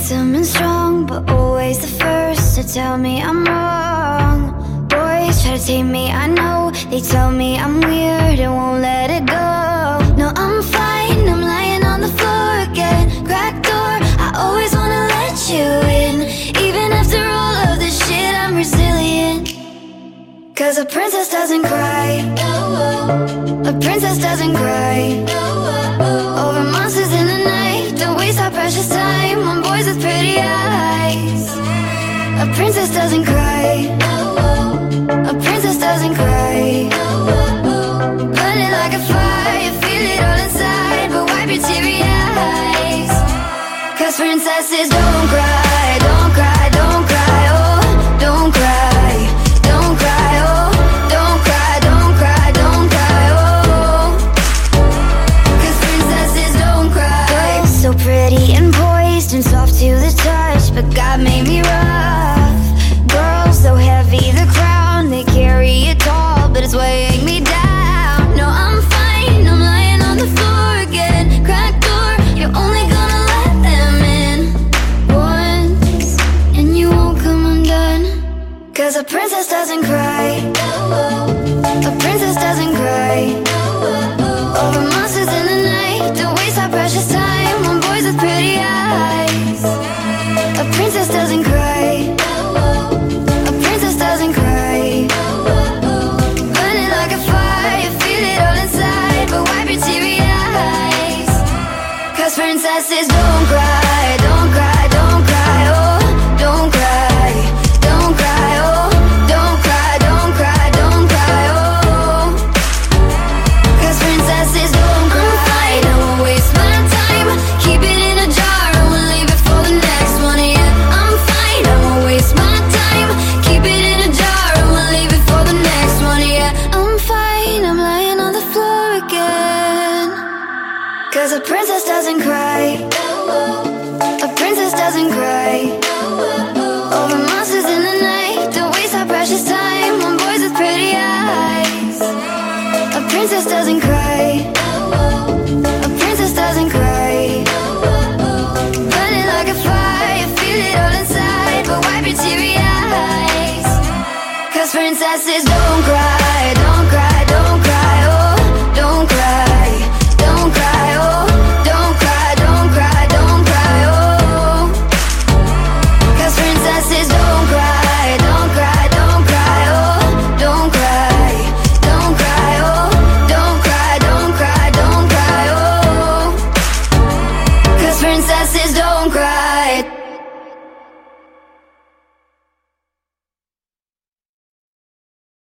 handsome and strong, but always the first to tell me I'm wrong. Boys try to take me, I know. They tell me I'm weird and won't let it go. No, I'm fine, I'm lying on the floor again. Cracked door, I always wanna let you in. Even after all of this shit, I'm resilient. Cause a princess doesn't cry. A princess doesn't cry. Over monsters in the night. Don't waste our precious time on A princess doesn't cry. A princess doesn't cry. Burning like a fire, feel it all inside. But wipe your teary eyes. Cause princesses don't cry, Cause a princess doesn't cry. A princess doesn't cry. Over monsters in the night. Don't waste our precious time on boys with pretty eyes. A princess doesn't cry. A princess doesn't cry. Burning like a fire, feel it all inside. But wipe your teary eyes. Cause princesses don't cry, Cause a princess doesn't cry. A princess doesn't cry. Over monsters in the night. Don't waste our precious time on boys with pretty eyes. A princess doesn't cry. A princess doesn't cry. Burning like a fire, feel it all inside. But wipe your teary eyes. Cause princesses don't cry,